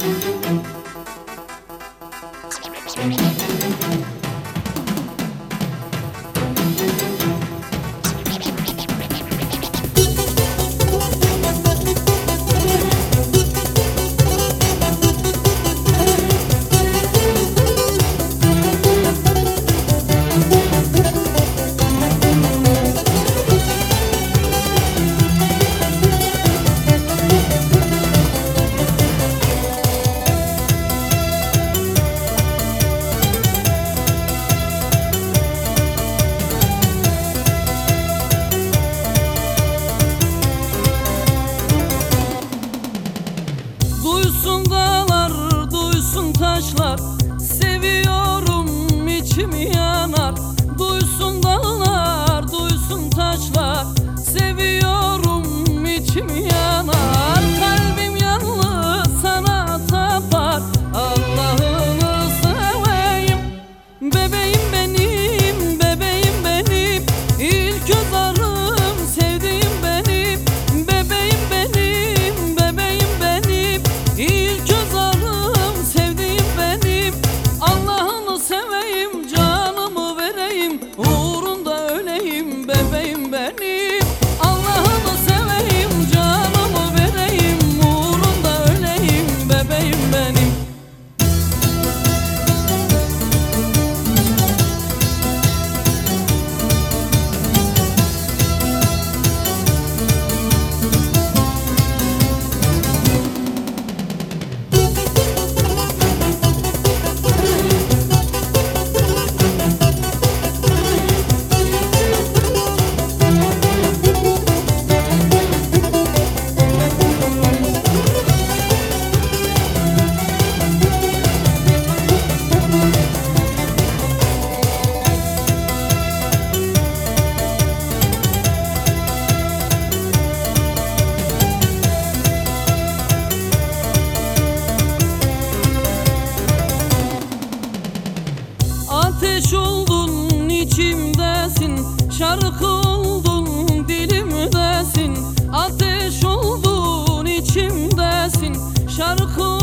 Thank you. me Şarkı oldun dilimdesin. Ateş oldun içimdesin. Şarkı